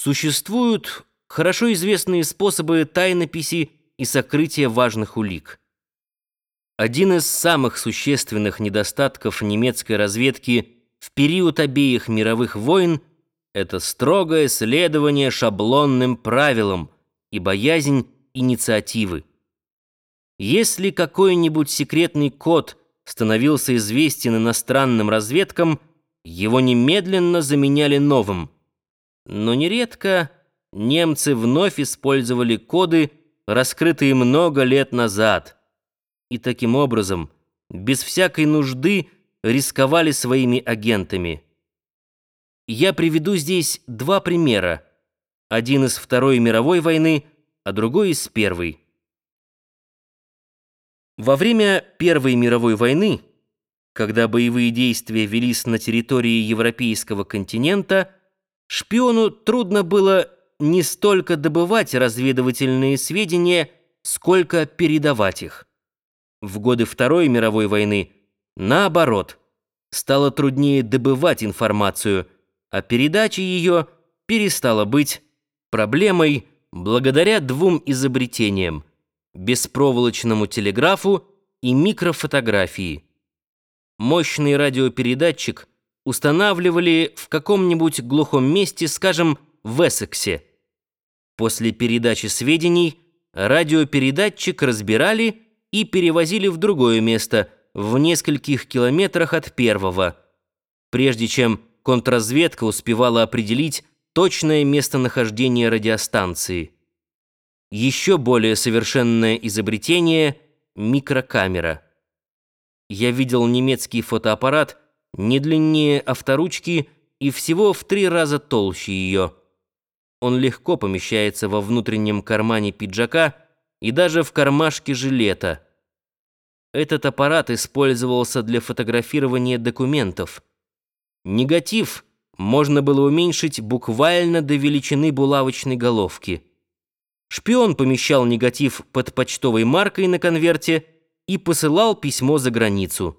Существуют хорошо известные способы тайнописи и сокрытия важных улик. Один из самых существенных недостатков немецкой разведки в период обеих мировых войн – это строгое следование шаблонным правилам и боязнь инициативы. Если какой-нибудь секретный код становился известен иностранным разведкам, его немедленно заменяли новым. Но нередко немцы вновь использовали коды, раскрытые много лет назад, и таким образом, без всякой нужды, рисковали своими агентами. Я приведу здесь два примера, один из Второй мировой войны, а другой из Первой. Во время Первой мировой войны, когда боевые действия велись на территории европейского континента, шпиону трудно было не столько добывать разведывательные сведения, сколько передавать их. В годы Второй мировой войны, наоборот, стало труднее добывать информацию, а передача ее перестала быть проблемой благодаря двум изобретениям беспроволочному телеграфу и микрофотографии. Мощный радиопередатчик устанавливали в каком-нибудь глухом месте, скажем, в Эссексе. После передачи сведений радиопередатчик разбирали и перевозили в другое место, в нескольких километрах от первого, прежде чем контрразведка успевала определить точное местонахождение радиостанции. Еще более совершенное изобретение — микрокамера. Я видел немецкий фотоаппарат не длиннее авторучки и всего в три раза толще ее. Он легко помещается во внутреннем кармане пиджака и даже в кармашке жилета. Этот аппарат использовался для фотографирования документов. Негатив можно было уменьшить буквально до величины булавочной головки. Шпион помещал негатив под почтовой маркой на конверте и посылал письмо за границу.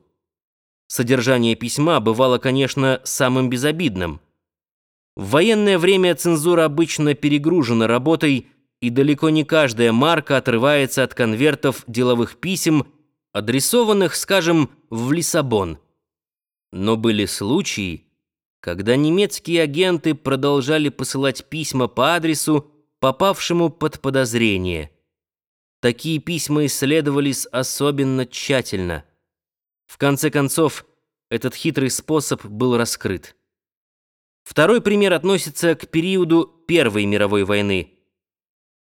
Содержание письма бывало, конечно, самым безобидным. В военное время цензура обычно перегружена работой, и далеко не каждая марка отрывается от конвертов деловых писем, адресованных, скажем, в Лиссабон. Но были случаи, когда немецкие агенты продолжали посылать письма по адресу, попавшему под подозрение. Такие письма исследовались особенно тщательно. В конце концов, этот хитрый способ был раскрыт. Второй пример относится к периоду Первой мировой войны.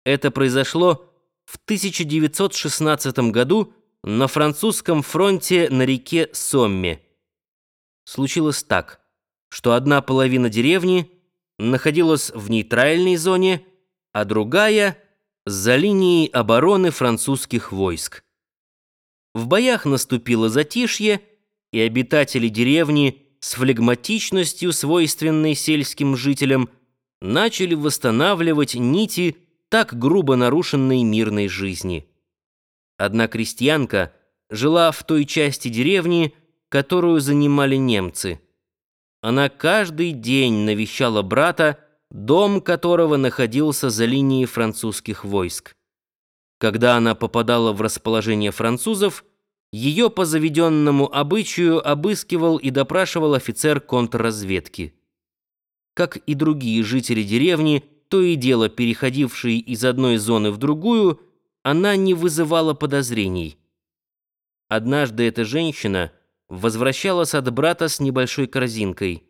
Это произошло в 1916 году на французском фронте на реке Сомме. Случилось так, что одна половина деревни находилась в нейтральной зоне, а другая — за линией обороны французских войск. В боях наступило затишье, и обитатели деревни с флегматичностью, свойственной сельским жителям, начали восстанавливать нити так грубо нарушенной мирной жизни. Одна крестьянка жила в той части деревни, которую занимали немцы. Она каждый день навещала брата, дом которого находился за линией французских войск. Когда она попадала в расположение французов, ее по заведенному обычаю обыскивал и допрашивал офицер контрразведки. Как и другие жители деревни, то и дело переходившие из одной зоны в другую, она не вызывала подозрений. Однажды эта женщина возвращалась от брата с небольшой корзинкой.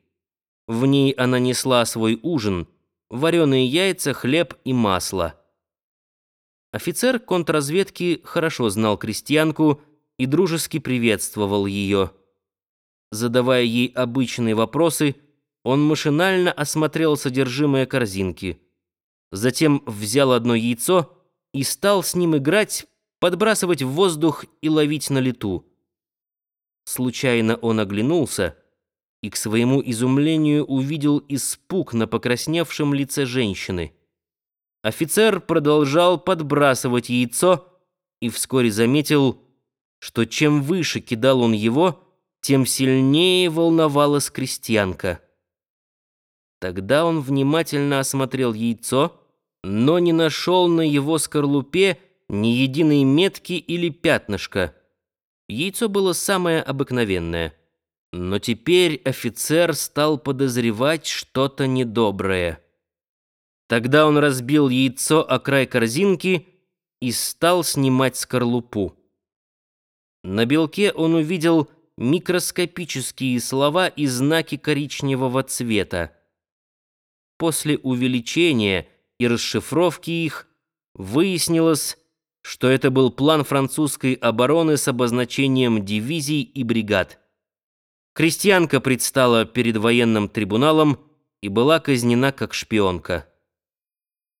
В ней она несла свой ужин, вареные яйца, хлеб и масло. Офицер контрразведки хорошо знал крестьянку и дружески приветствовал ее. Задавая ей обычные вопросы, он машинально осмотрел содержимое корзинки. Затем взял одно яйцо и стал с ним играть, подбрасывать в воздух и ловить на лету. Случайно он оглянулся — и к своему изумлению увидел испуг на покрасневшем лице женщины. Офицер продолжал подбрасывать яйцо и вскоре заметил, что чем выше кидал он его, тем сильнее волновалась крестьянка. Тогда он внимательно осмотрел яйцо, но не нашел на его скорлупе ни единой метки или пятнышка. Яйцо было самое обыкновенное. Но теперь офицер стал подозревать что-то недоброе. Тогда он разбил яйцо о край корзинки и стал снимать скорлупу. На белке он увидел микроскопические слова и знаки коричневого цвета. После увеличения и расшифровки их выяснилось, что это был план французской обороны с обозначением дивизий и бригад. Крестьянка предстала перед военным трибуналом и была казнена как шпионка.